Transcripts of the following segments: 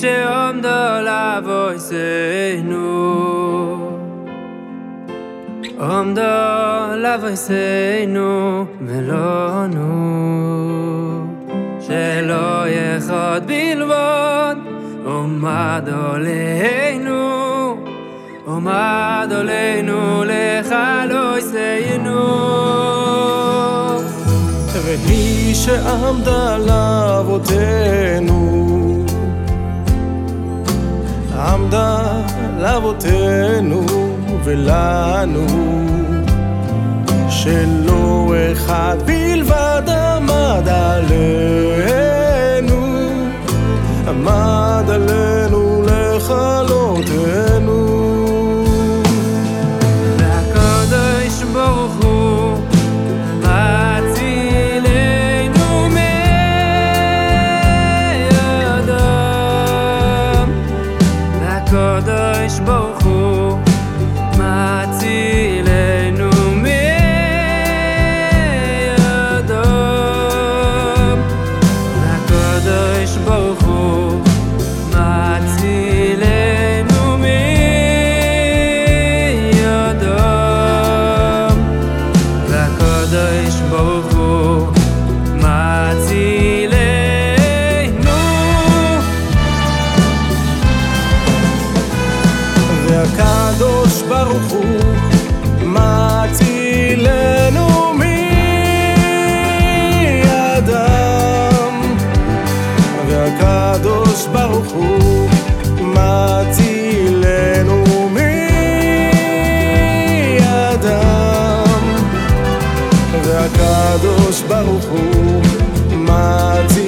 שעון דול אבוי סיינו. עום דול אבוי סיינו ולא נו. שלא יחוד בלבוד עומד עולנו. עומד עולנו לך לא יסיינו. ומי שעמדה לאבותינו לאבותינו ולנו שלא אחד בלבד עמד עלינו עמד עלינו ברוך הוא מצילנו מידם והקדוש ברוך הוא מצילנו מידם והקדוש ברוך הוא מצילנו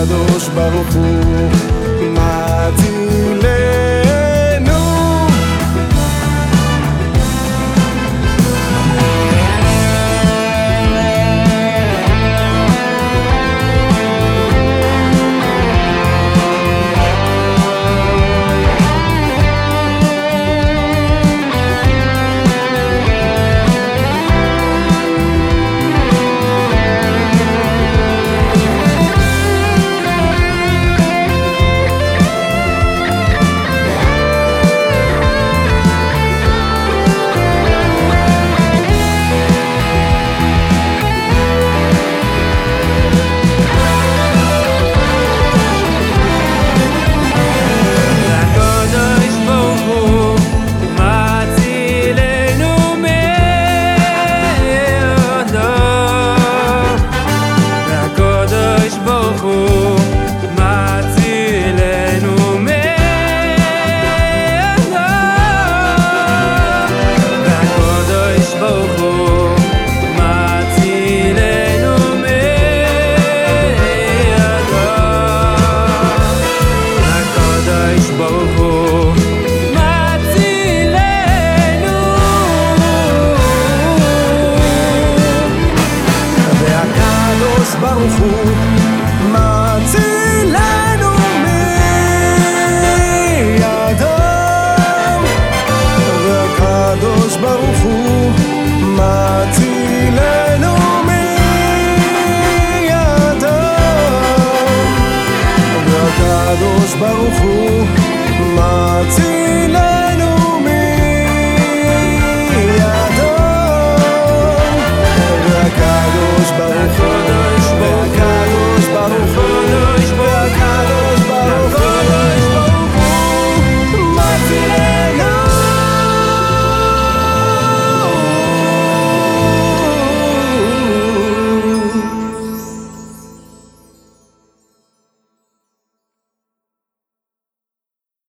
Αντί να. הקדוש ברוך הוא מצילנו מידם והקדוש ברוך הוא מצילנו מידם והקדוש ברוך הוא מצילנו